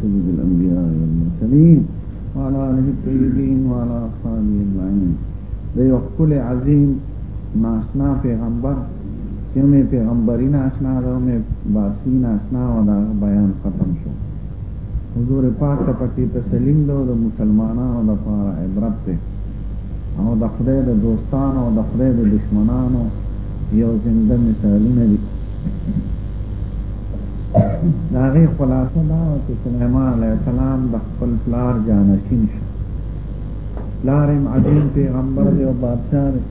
سيد الأنبياء والمرسلين وعلى آله الطيبين وعلى أصحابه أجمعين ده یو خپل عظیم ناشنا پیغمبر چې مې پیغمبري ناشنا ده مې باسی ناشنا و دا بیان ختم شو حضور پاک ته پکې تسلیم ده د مسلمانانو لپاره عبرت ده او د خدای د دوستانو او د خدای د دشمنانو یو زنده مثالونه دي د هغې خلاصه دا وه چې سلیمان علیه السلام د خپل پلار جانشین شو پلار یې عظیم پیغمبر دی او بادشاه دی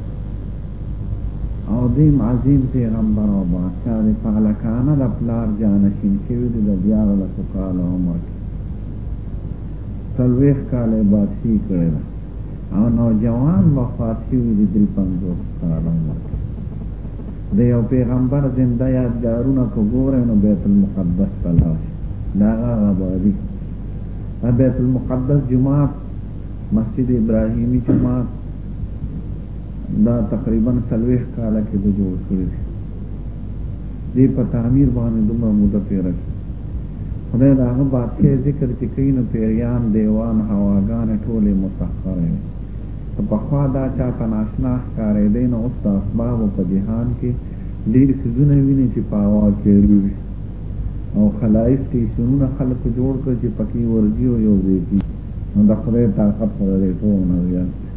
او دیم عظیم پیغمبر او بادشاه دی په هلکانه د پلار جانشین شوي دي د دیارلسو کالو عمر کې څلوېښت کاله یې بادشي کړې ده او نوجوان وفات شوي دي درې پنځوس کاله عمر کې د یو پیغمبر زنده یادګارونه که ګورئ نو بیت المقدس ته لاړ شئ د هغه هغه ابادي د بیت المقدس جومات مسجد ابراهیمي جومات دا تقریبا څلوېښت کاله کې د جوړ کړی دی دې په تعمیر باندې دومره موده تېره کړې خدای د هغه بادشاه ذکر چې کوي نو پیریان دیوان هواګانې ټولې مسخرې وې که پخوا دا چا ته ناشنا ښکارېدی نو اوس د اسبابو په جهان کې ډېر څیزونه وینې چې په هوا کې الو وي او خلایي سټېشنونه خلکو جوړ کړل چې پکې ورځي او یو ځای کېږي نو د خدای طاقت خو د دې ټولو نه زیات دی.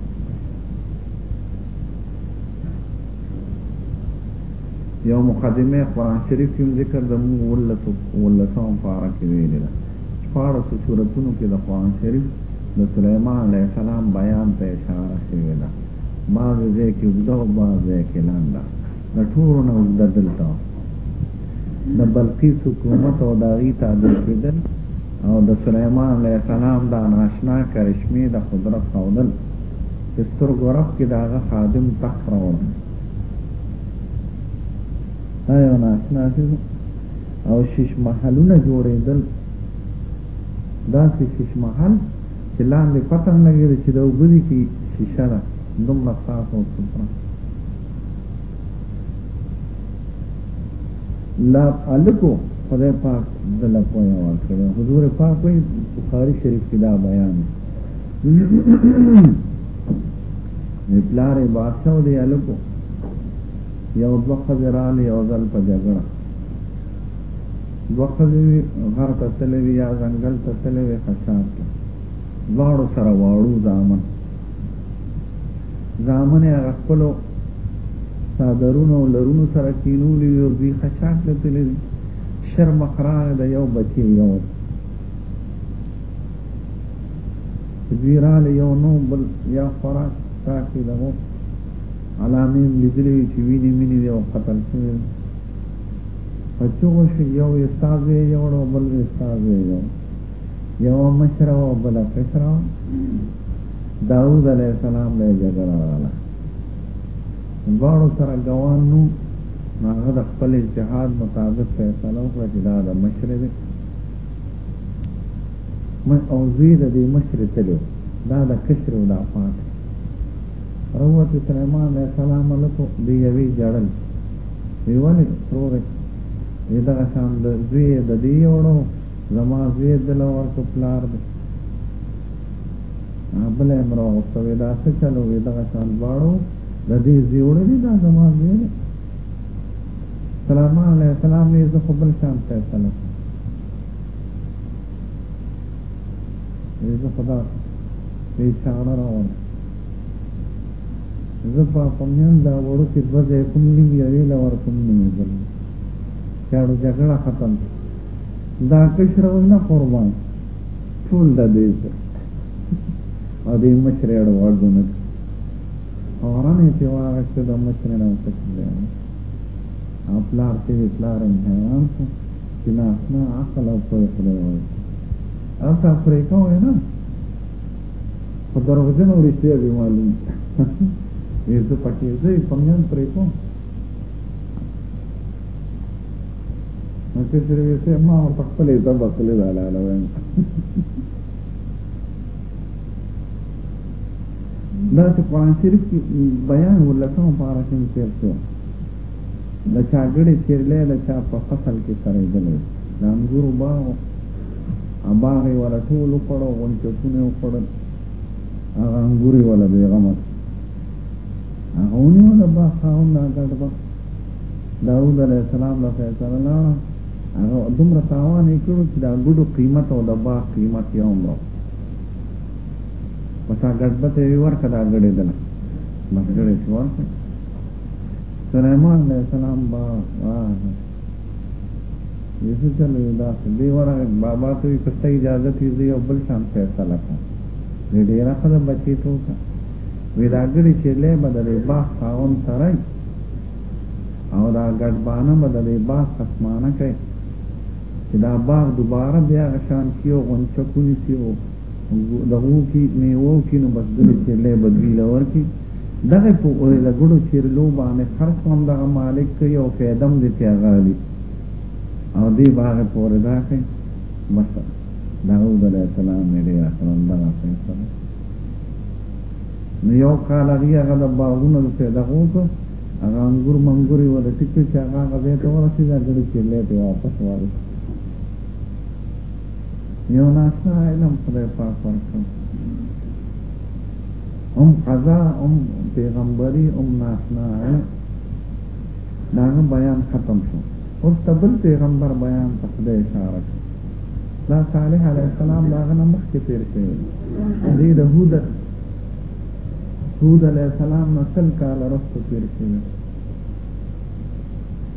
یو مقدمه قرآن شریف کې ذکر د موږ اوولسمه پاره کې ویلې ده شپاړسو سورتونو کې د قرآن شریف د سلیمان علیه السلام بیان ته اشاره شوې ده، بعضې ځای کې اوږده او بعض ځای کې لنډه، د ټولو نه اوږده دلته د بلقیس حکومت او د هغوی تابع کېدل او د سلیمان علیه السلام دا ناشنا کرشمې د قدرت ښودل چې سترګو رپ کې د هغه خادم تخت راوړل دا یو ناشنا څیز او شیش محلونه جوړېدل داسې شیش محل چې لاندې پته هم لګېږي چې د اوبه دي کې شیشه ده دومره صاف او سپره لا الکو خدای پاک د لپویا ورکړي حضور پاک وایي بخاری شریف کې دا بیان دی پلار بادشاہ دی الکو یو دوه خزران یو ځل په جګړه دوه ښځې وي، غر ته تللې وي یا ځنګل ته تللې وي، خشاب ته. دواړو سره واړو زامن. زامن یې هغه خپلو څادرونو او لرونو سره کینولي وي او دوی خشاب ته تللي وي. شر مخ راغی د یو بچی یو دوی راله یو نو بل یا خوراک تاکې دغو علامې لیدلې وي چې وینې مینې دی او قتل شوی په چغو شو یو استاد یې یوړ او بل استاد یې یوړ یوه مشره وه بله کشره وه داود علیه السلام له یې جګړه راغله دواړو سره ګوان نو نو هغه د خپل اجتهاد مطابق فیصله وکړه چې دا د مشرې دی من او زوی د دې مشرې تلو دا د کشرې و دا پاتې روت سلیمان علیه السلام له دې یوې جړل وی ولی وروره وی دغه شان د زوی یې د دې یوړو زما زوی یې دله ورکو پلار دی بله یې هم راوغوښته وی دا څه چل وی دغه شان دواړو د دې زوی وړلی دا زما زوی دی سلیمان علیه السلام یې زه خو بل شان فیصله وی زه خو دا وی چاړه راوړم زه په پمیان دا وړو کې دوه ځای کوم لیم یوې له ورکوم نه مېدل چاړو جګړه ختم دا کشره وي نه قربان ټول د دې سره او دې مشرې اړه ورځو نه اورانه چې واره چې د مشرې نه وکړي او پلار چې پلار یې حیران شو چې نه عقل او پوهه خدای وایي او تاسو پرې کوئ نه په دروغجنو رښتیا به معلوم یې زه پکې زه یې پمیان پرې کوم نو چې ترې وسه ما ورته خپلې ته بسلې ده لاله وایم دا چې قرآن شریف کې بیان ولسمه پاره کې تیر شو د چاګړې چیرلې د چا په فصل کې سره دی د انګورو باغ باغ یې ولا ټول وخوړ او غونچکونه یې وخوړل هغه انګور یې ولا بېغمه هغه ونیوله باغ خاوند دا ګډ باغ داود علیه السلام له فیصله لاړه هغه دومره تاوان یې کړو چې دا ګډو قیمت او د باغ قیمت یې هم راو پس هغه ګډبته یې ورکه دا ګډېدله بس ګډې شو ورکه سلیمان علیه السلام باغ واه یسه چلو یو دا څه دی ورا بابا ته یې کسته اجازه تی زی او بل شان فیصله کوم وی ډیره خزه بچی ټوکا وی دا ګړي چې له بدل باغ خاون ترای او دا ګډ بانه بدل باغ قسمانه کوي چې دا باغ دوباره بیا غشان کیو غنچکونی سیو دغو کې میوو کې نو بس دغه چیرلې بدوی لور کې دغه په اورې لګړو چیرلو باندې خرڅ هم دغه مالک کوي او فیدم دې تیغالي او دې باغ پورې دا کوي بس داود علیه السلام یې ډېر اکرم دغه فیصله نو یو کال هغه هغه د باغونو د پیدغو کو هغه انګور منګوري ولا ټیک چې هغه هغه ته ورسېږي هغه چې لې ته واپس وایي یو ناشنا علم خدای پاک ورکړ هم قضا هم پیغمبري هم ناشنا علم داغه بیان ختم شو اوس تبل پیغمبر بیان ته خدای اشاره کړ دا صالح علیه السلام داغه نه مخکې تیر شوی دی د هود هود علیه السلام نه سل کاله رسته تیر شوی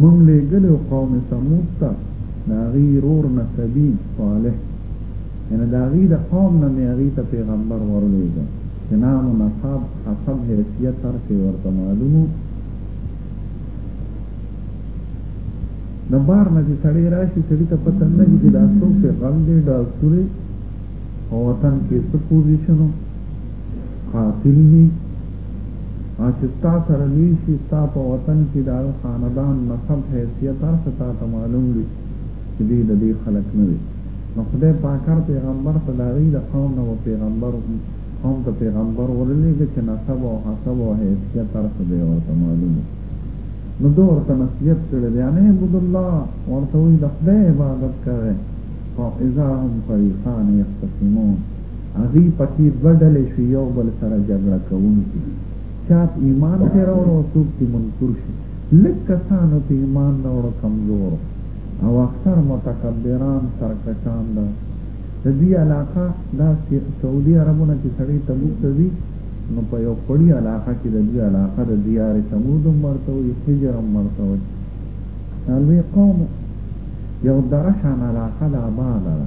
مونږ لېږلی و قوم ثمود ته د هغوی ورور نسبي صالح یعنې د هغوی د قوم نه مې هغوی ته پیغمبر ورلېږه چې نام و نسب حسب حیثیت هر څه ورته معلوم و د بار نه چې سړی راشي سړي ته پته نه لګي چې دا څوک دی غل دی ډاکټر دی او وطن کې څه پوزیشن و قاتل دی چې ستا سره لوی شي، ستا په وطن کې د هغه خاندان، نسب، حیثیت هر څه تا ته معلوم وي چې دوی د دې خلک نه دي. نو خدای پاک هر پیغمبر ته د هغوی د قوم نه به پیغمبر قوم ته پیغمبر ورلېږه چې نسب او حسب او حیثیت هر څه به یې ورته معلوم وي. نو ده ورته نصیحت کړی دی، ان اعبدوا الله، ورته ووایئ د خدای عبادت کوئ، فاذا هم فریقان یختصمون. هغی پکی دوه ډلی شو یو بل سره جګړه کونکی چاپ ایمان پی راوړو او څوک چی منکر شو لږ کسانو پی ایمان راوړو کمزور او اکثر متکبران سرکشان ده د دوی علاقه دا سعودي عربونه چې سړی تبوک ته ځي نو په یو خړی علاقه کې د دوی علاقه د دیار سمود هم ورته وي حجر هم ورته وي دا لوی قوم یو دغه شان علاقه ده آباده ده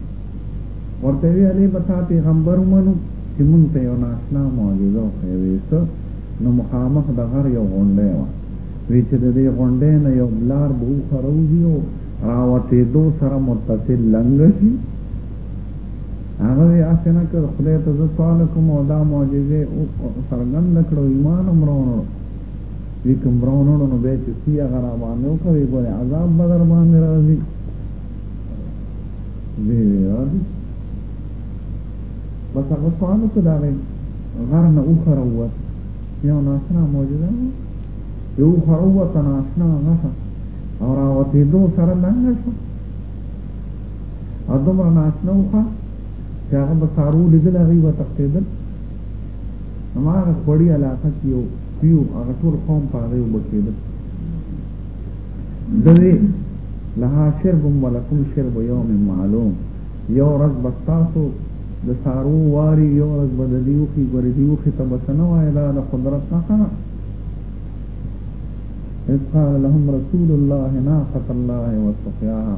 ورته ویلې به تا پیغمبر ومنو چې مونږ ته یو ناشنا معجزه وښیوې څه نو مخامخ د غر یو غونډی وه وی چې د دې غونډی نه یو بلار به وخروځي او راوتېدو سره متصل لنګ شي هغه یې اسنه کړ خدای ته زه سوال کوم او دا معجزه او څرګند کړو ایمان امرونو لیکم برونو نو به چې سیه غرا باندې او کوي ګوره عذاب بدر باندې راځي وی وی راځي بس هغه سوال وکړ دا غي غر نه اوخره ووت یو ناشنا موجوده وه چې اوخره ووته ناشنا غټه او راوتېدو سره لنګه شوه او دومره ناشنا وخه چې هغه به څارو لیدل هغوی به تښتېدل هماغه خوړي علاقه کې یو پیو هغه ټول قوم په هغې اوبه کېدل دوی لها شرب ولکم شرب یوم معلوم یو رز بستاسو د سارو واری یو رز بد دیوخی ګور دیوخی ته بسنه وای دا د قدرت نه خره اذ قال لهم رسول الله ناقه الله وسقياها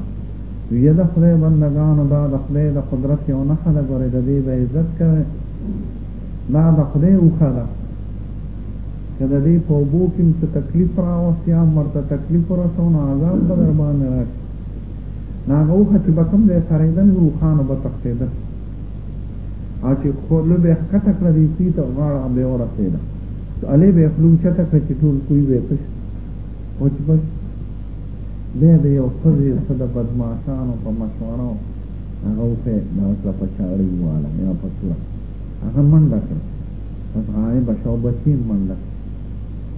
ویه د خدای بندگانو دا د خدای د قدرت یو نښه ده ګورې د دې به عزت کوي دا د خدای اوښه ده که د دې په اوبو کې هم څه تکلیف راوست یا هم ورته تکلیف ورسو نو عذاب به در باندې راشي نو هغه اوښه چې به کوم ځای څرېدل نو اوښانو به تښتېدل او چې خوله به یې ښکته کړه دې کوی ته غاړه به یې ورسېده الې به یې خوله اوچته کړه چې ټول کوی به یې تش او چې بس بیا به یو ښځې څه د بدماشانو په مشوره هغه اوښه دغه کړه په چاړۍ وواله یا په سوره هغه منډه کړه پس غائبه شو بچي منډه کړه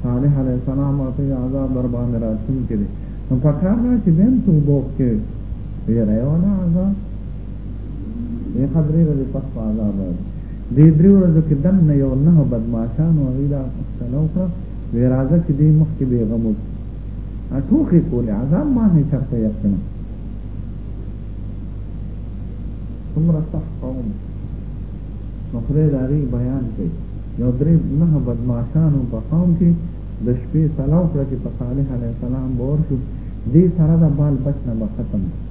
صالح عليه السلام ورته وي عذاب درباندې راتلونکي دی نو پکار ده چې بيا هم توبه وکړي ويره يې وه نه عذاب دې خبرې ورځې پس په عذاب راځي دې درې ورځو کې دننه یو نهه بدمعاشانو هغوی دا پوښتنه وکړه وی راځه چې دې مخکې بېغم وکړي ټوخې کولې عذاب باندې چرته یقین څومره سخت قوم نخره د هغې بیان کوي، یو درې نهه بدمعاشانو په قوم کې د شپې سلا وکړه چې په صالح علیه السلام به ورشو، دې سره د بال بچ نه به ختم شو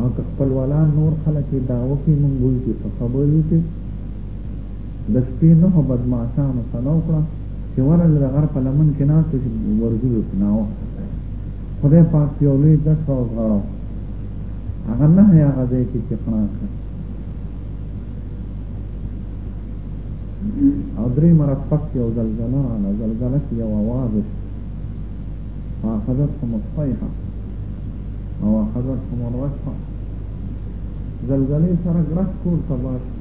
او که خپلولان نور خلک یې دعوه کوي موږ به وي چې ښه خبر یو چې د شپې نهه بدمعاشانو سلا وکړه چې ورله د غر په لمن کې ناست شو چې ورځو کې ناوخته خدای پاک یو لوی دښت راوغاړو هغه نه هغه ځای کې چې خړه کړه او درې مرات پس یو زلزله راغله زلزله کې یو اواز وشو فاخذتهم الصیحه او اخذتهم الرجفه زلزلې سره ګرس کور تباه شو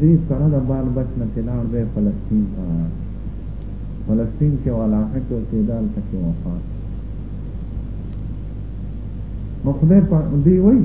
دې سره د بال بچ نه تلار دی فلسطین ته فلسطین کې ولاحه کې اوسېدل تکې وفات نو خدای په دې وایي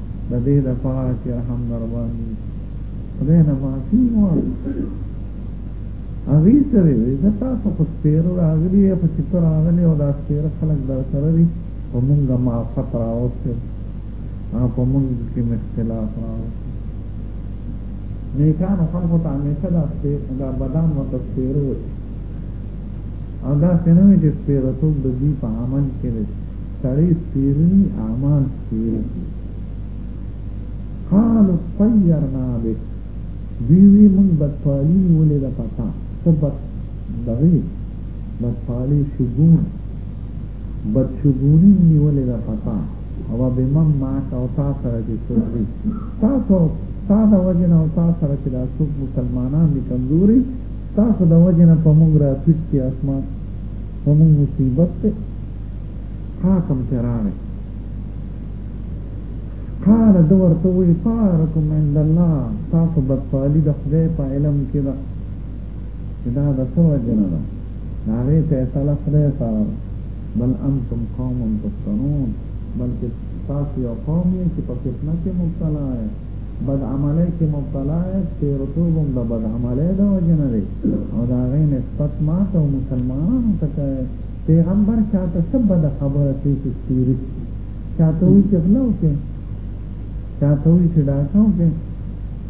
د دې لپاره چې رحم در باندې خدای نه معافي وغواړو هغوی ته وې وایي زه تاسو خو سپېرو راغلي یې خو چې ته راغلې او دا سپېره خلک در سره دي په مونږ معافت راوستل او په مونږ کې مې اختلاف راوستل نیکانو خلکو ته همیشه دا دا بدان ورته سپېرو او دا څه نه وي چې سپېرتوب د دوی په عمل کې دی سړی څیرنی اعمال څیری قالو طیرنا بک دوی وی مونږ بدفعالی نیولې ده پتا څه بد دغې بدفعالی شګون بدشګونی نیولې ده پتا او به مم ما کا او تا سره چې څوک دي تاسو تا د وجه نه او تا سره چې دا څوک مسلمانان دي کمزوري تاسو د وجه نه په موږ را پیټ کې اسمان په موږ مصیبت ته حاکم ته راغی قال ده ورته وی طارکم عند الله تاسو بدپالی د خدای په علم کې ده چې دا د څه وجه نه ده د هغې فیصله خدای سره بل انتم قوم تفتنون بلکې تاسو یو قوم یې چې په فتنه کې مبتلا یې بد عملی کې مبتلا یې تېرتوب هم د بد عملی د وجه نه دی او د هغې نسبت ما ته مسلمانانو ته کوي پیغمبر چاته څه بده خبره کوي چې سپي ورک شي چاته وایي چې غله وکړي چاته وایي چې ډاکه وکړي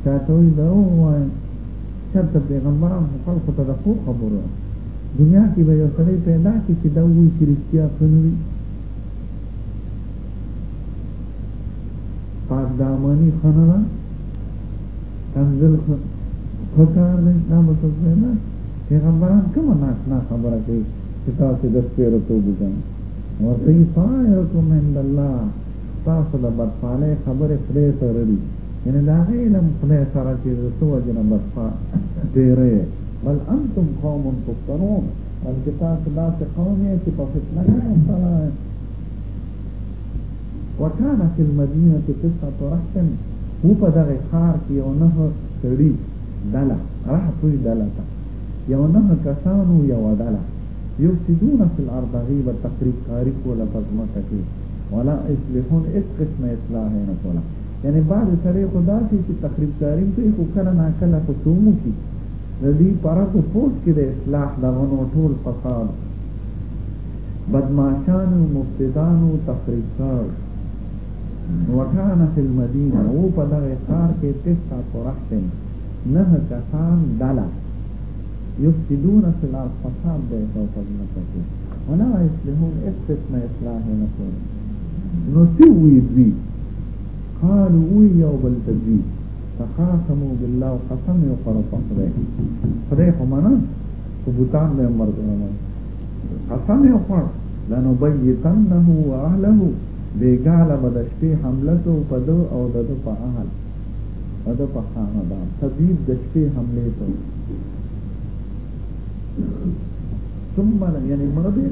چاته وایي دروغ ووایي چېرته پیغمبران خو خلکو ته د ښو خبرو دنیا کې به یو سړی پیدا کړي چې دا وایي چې رښتیا ښه نه وي پاک دامني ښه نه ده کنځل ښه کار دی دا به څوک نه پیغمبران کومه ناشنا خبره کوي چې تاسو د سپیرو توب وګڼئ ورته یې طائرکم عند الله تاسو د بدفالۍ خبرې خدای سره دي یعنې د هغه علم خدای سره چې د څه وجې نه بدفال ډېری بل انتم قوم تفتنون بلکې تاسو داسې قوم یې چې په فتنه کې مبتلا وکان فی المدینه تسعة رهط وو په دغه ښار کې یو نهه سړي ډله رهطوی ډله ته یو نه کسانو یو ډله یفسدون فی الارض هغوی به تخریب کاري کوله په ځمکه کې ولا اصلحون هېڅ قسمه اصلاح یې نه کوله یعنې بعضې سړی خو داسې چې تخریب کاري کوي خو کله ناکله خو څه وموکي د دوی په رګ و پوست کې د اصلاح دغه نو ټول فساد بدمعاشانو مفسدانو تخریب کار وکان فی المدینه او په دغه ښار کې تسعه قرحتن نه کسان ډله یفسدون فی الارض فساد به یې کوو په ځمکه کې ولا یصلحون هېڅ قسمه اصلاح یې نه کوي نو څه وویل دوی قالو وویل یو بل ته دوی تقاسمو بالله او قسم یې وخوړو په خدای خدای خو منه خو بوتان به یې هم ورځوله قسم یې وخوړ لنبیتنه و اهله بیګاله به د شپې حمله کو په ده او د ده په اهل د ده په خاندان تبیب د شپې حملې ته ثم یعنی مړ به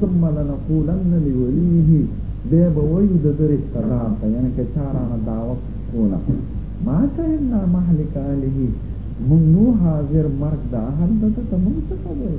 ثم لنقولن لوليه بیا به وایو د ده رشتهدار ته یعنی که چا رانه دعوه کوله ما شهدنا مهلک اهله مونږ نو حاضر مرګ د اهل ده ته مونږ څه خبرې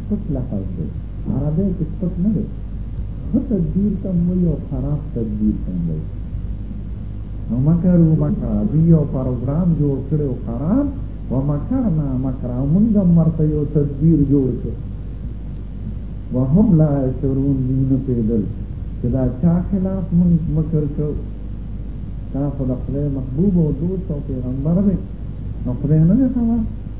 پټ لفظ دی عربی کې پټ نه دی ښه تدبیر ته هم وایي او خراب تدبیر ته هم وایي مکر و مکر دوی یو پروګرام جوړ کړی او خراب و مکر نه مکر موږ هم ورته یو تدبیر جوړ کړ وهم لا یشعرون دوی نه پوهېدل چې دا چا خلاف موږ مکر کوو دا خو د خدای محبوب او دوست او پیغمبر دی نو خدای نه دی خبر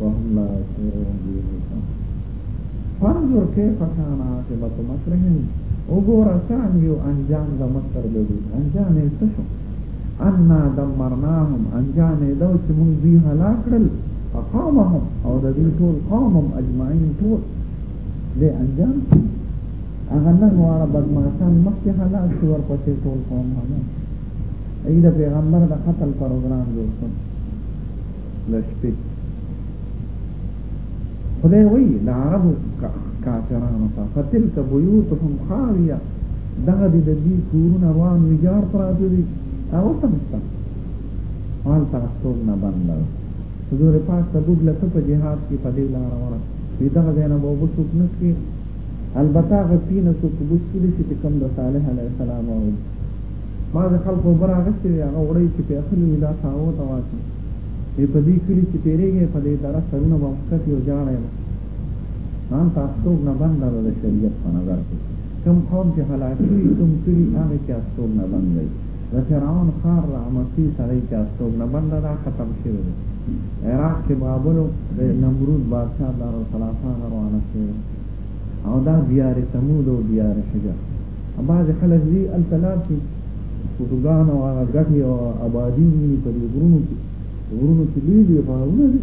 وهم لا يشعرون بيوميتان فانظر كيف كان عاقبة مكرهم وګوره څنګه یو انجام د مکر د دوی انجام یې څه شو انا دمرناهم انجام یې دا چې موږ دوی هلاک کړل اقامهم او د دوی ټول قومهم اجمعین ټول دې انجام هغه نن واړه بدمعشان مخکې هلاک شو ورپسې ټول قوم هلاک ای د پیغمبر د قتل پروګرام جوړ کړ له شپې خدای وایي د عربو کافرانو ته فتلک بیوتهم خاویه دا د دې کورونه روان ویجاړ پراته دي او سمسته حال تاسو نه بندل حضور پاک تبوک لته په جهاد کې په دې لار وره وی دا زینب او بوسوک نسکی البته غفینه سوک بوسکی دي چې کوم د صالح علیه السلام او بعضې خلکو اوبه راغستې وې هغه وړۍ چې په اخلي وي دا ساوو ته واچي وي په دې کلي چې تېرېږی په دې دره سرونه به وښکتي او جاړی به ځان ته استوګنه بنده ده د شریعت په نظر کې کوم قوم چې هلاکي وي کوم کلي هغې کې استوګنه بند دی د فرعون ښار د عمسي سړی کې استوګنه بنده دا ختم شوی دی عراق کې بابلو د نمرود بادشاه دارالخلافه هغه روانه شوې او دا دیار ثمود او دیار حجر بعضې خلک ځي هلته لاړ شي فوټوګان او هغه ګټې او ابادي وویني په دې غرونو کې غرونو کې لوی لوی غارونه دي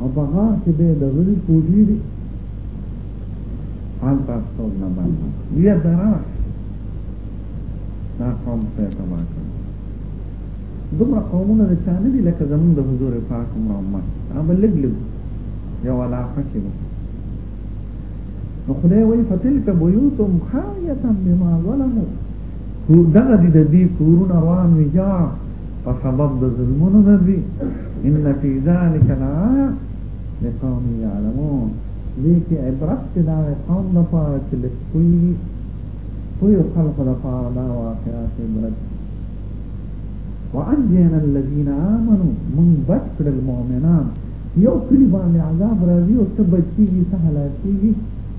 او په غار کې به د غري کوټې دي هلته استوګ نه باندې بیا درا دا قوم خدای تباه کړ دومره قومونه د چا نه دي لکه زمونږ د حضور پاک عمر امت هغه به لږ لږ یو علاقه کې نو خدای وایي فتلک بیوتهم خاویه بما ظلموا کو دغه د دې کورونه روان ویجاړ په سبب د ظلمونو نه دي ان فی ذلک لآیه لقوم یعلمون دې کې عبرت کې دا قوم د پاره چې د کوی کوی خلق د پاره دا واقعات عبرت وانجینا الذین آمنوا من بچ کړل مؤمنان یو کلی باندې عذاب راځي او څه بچیږي څه هلاکیږي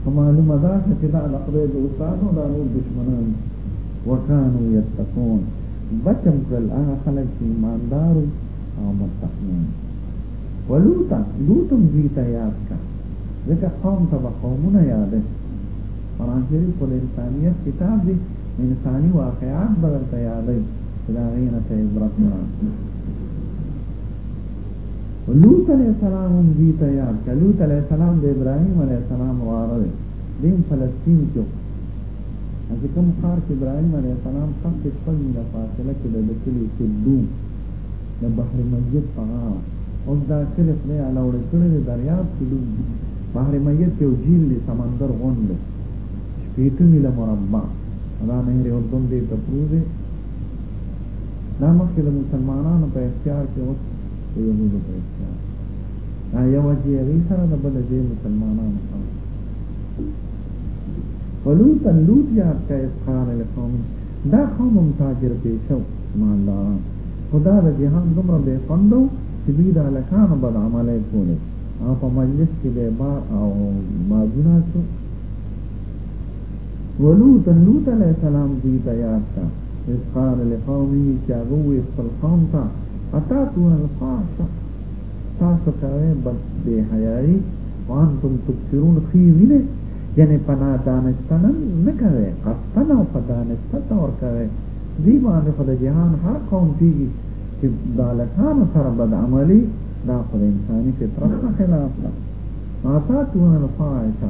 په معلومه ده چې دا د خدای دوستان او دا نور دشمنان وکانو یتقون بچم کړل هغه خلک چې ایماندار او متقین ولوتا لوتم دوی ته یاد کا ځکه قوم ته به قومونه یادوي قرآن شریف په انسانیت کتاب دی انساني واقعات به درته یادوي چې د هغې نه ته عبرت واخلي لوط علیه السلام هم دوی ته یاد کړه لوط علیه السلام د ابراهیم علیه السلام وراره دی دی هم فلسطین کې و چې کوم ښار کې ابراهیم علیه السلام ښخ دی شپږ میله فاصله کې د ده کلي سدوم د بحر میت په غاړه اوس دا کلي خدای الاوړی کړی دی دریاب سدوم بحر میت یو جیل دی سمندر غونډ دی شپېته میله مربع دا نهر اردن دی ته پروت دی دا مخکې د مسلمانانو په اختیار کې اوس د یهودو په اختیار دا یو چې هغوی سره د بل ځای مسلمانانو سره ولوطا لوط یاد کا اذ قال لقوم دا قوم هم تاجر پیشو مالداران خدا د جهان دومره بې خوندو چې دوی د هلکانو بد عملی کولی او په مجلس کې به بار او بازونه شو ولوطا لوط علیه السلام دوی ته یاد کړه اذ قال لقومه چې هغه وویل خپل قوم ته اتاتون الفحشا تاسو کوئ بد بې حیایي وانتم تبصرون ښې وینئ یعنې په نادانستنه نه کوئ قصدن او په دانسته طور کوئ دوی باندې خو د جهان هر قوم کېږي چې د هلکانو سره بد عملي دا خو د انساني فطرت نه خلاف ده اتاتون الفحشا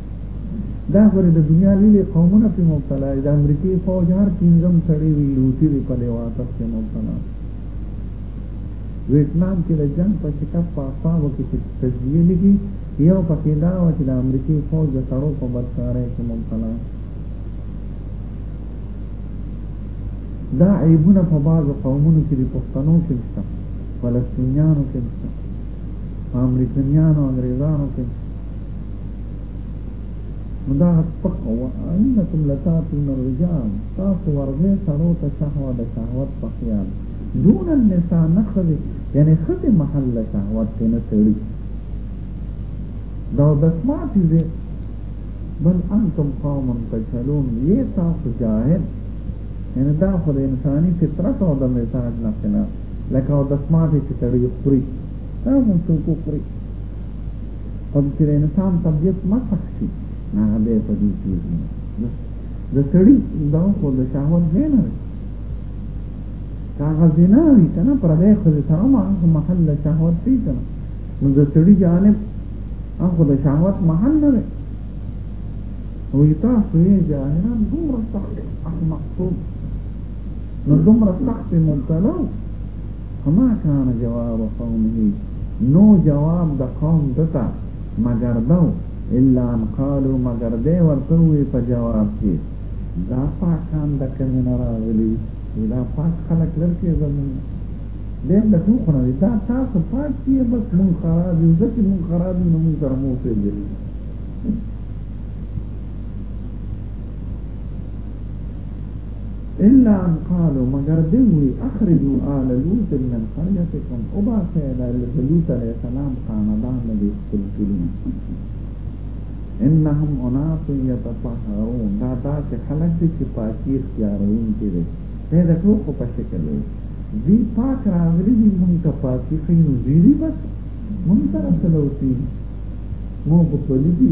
دا غره د دنیا لیلې قومونه په مبتلا دي د امریکای فوج هر پنځم سړی وی لوتی دی په لیواطت کې مبتلا ویتنام کې د جنگ په شکست په اعصابو کې چې تجزیه لګي یو پکې دا و چې د امریکای فوج د سړو په بدکارۍ کې مبتلا دا عیبونه په بعضو قومونو کې د پښتنو کې شته فلسطینیانو کې شته په امریکایانو انګریزانو کې شته دا پک او انکم لتاتون الرجال تاسو ورغه سړو ته شهوه د شهوت په خیال دون النساء نخذ یعنی خته محل شهوت ته نه سړي دا د سماعت دې بل انکم قوم تجهلون یې تاسو جاهل یعنی دا خو د انساني فطرت او د مزاج نه خلاف لکه د سماعت چې تړي خوري تاسو څوک خوري او چې د انسان طبیعت مسخ شي نه هغه بیا په دې کېږي د سړي دغه خو د شهوت ځای نه دی که هغه زنا وي که نه پردی ښځې سره هم هغه خو محل د شهوت دی که نه نو د سړي جانب هغه خو د شهوت محل نه دی وایي تاسو یې جاهلان دومره سخت احمقتوب نو دومره سخت مبتلا فما کان جواب قومه نو جواب د قوم ده ته مګر دو الا ان قالو مګر دی ورته ووی په جواب کی دا پاکان د کمی نه راغلی وی دا پاک خلق لرکی زمون دیم د ټو خونه وی دا تاسو پاک کی بس مون خراب یو ځکه مون خراب یو مون سره مو پیژلی الا ان قالوا مگر دی وی اخرجوا آل لوط من قريتكم وباسه د لوط عليه السلام خاندان د خپل کلونه انهم اناس يتطهرون دا داسې خلک دي چې پاکي اختیاروونکي دي دا د ټوکو په شکل دی دوی پاک راغلي دي مونږ ته پاکي ښي نو دوی دي بس مونږ سره څه لوسي مونږ خو پلي دي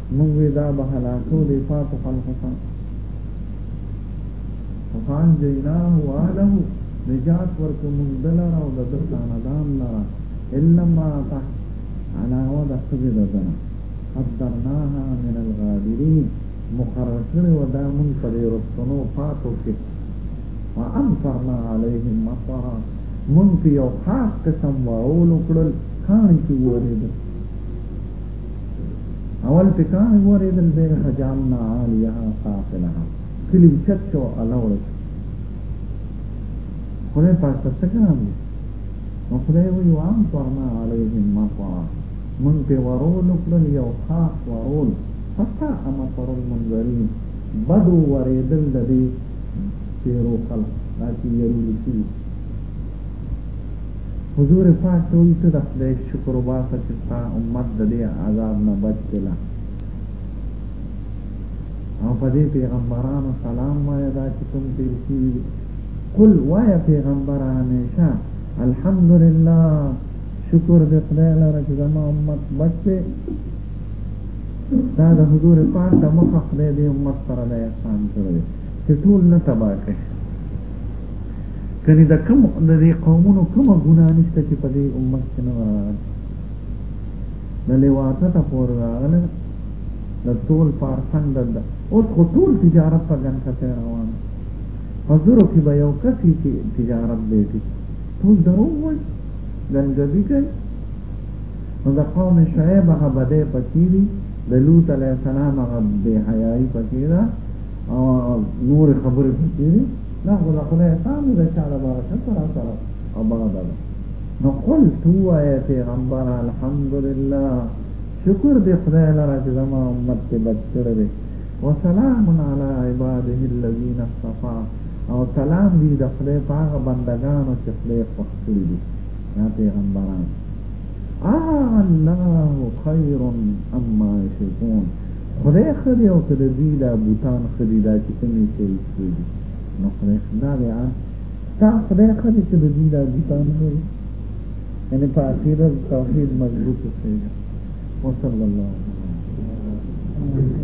موږ وی دا به هلاکو دی پاتو خلقو ته فان جیناه واله نجات ورکو موږ دلر او د خاندان لرا الا امراته علاوه د خزه ددنه قدرناها من الغابرین مقرر کړو دا موږ په دې رسنو پاتو کې وامطرنا عليهم مطرا موږ په یو خاص قسم واولو کړل کاڼي کې ورېدل اول په کان ورېدل به فجعلنا عاليها سافلها کلی چت شو الله ورس خدای پاک ته څه کار دی نو خدای وایي وامطرنا علیهم مطرا من په ورول کړل یو خاص ورول فساء مطر المنذرین بدو ورېدل د دې تېرو خلق دا چې یې ولیکلي حضور پاک ته وایي، ته د خدای شکر وباسه چې ستا امت د دې عذاب نه بچ دی لا او په دې پیغمبرانو سلام وایه دا چې کوم تیر شوي دي قل وایه پیغمبره همیشه الحمدلله شکر دې خدای لره چې زما امت بچ دی دا د حضور پاک د مخه خدای دې امت سره د احسان کړی چې ټول نه تباه کړي کني دا کوم د دې قومونو کومه ګناه نشته چې په دې امت کې نه راغله د لیواته ته پور راغله د ټول پارسنګ د اوس خو ټول تجارت په ګن کته روان په زورو کې به یو کسي چې تجارت دی ټول درو وای ګنګبي کوي نو د قوم شعیب هغه بده پکې دي د لوط علیه السلام هغه بې حیايي پکې ده او نور خبرې پکې دي دا خو د خدای احسان دی د چا د باره چېرته را سره خبره ده نو قلت ووایه پیغمبره الحمدلله شکر دی خدای لره چې زما امت دې بچ کړی دی وسلام علی عباده الذین اصطفا او سلام دی د خدای په هغه بندګانو چې خدای خوښ کړي دي دا پیغمبران آه الله خیر اما یشرکون خدای ښه دی او که د دوی دا بوتان ښه دي، دا چې کوم یې شی ایښی دي، نو خدای ښه دا دی آن ستا خدای ښه دی چې د دوی دا بوتان ښه دي، یعنې په عقیده د توحید مضبوط اوسېږه. وصلی الله علی محمد.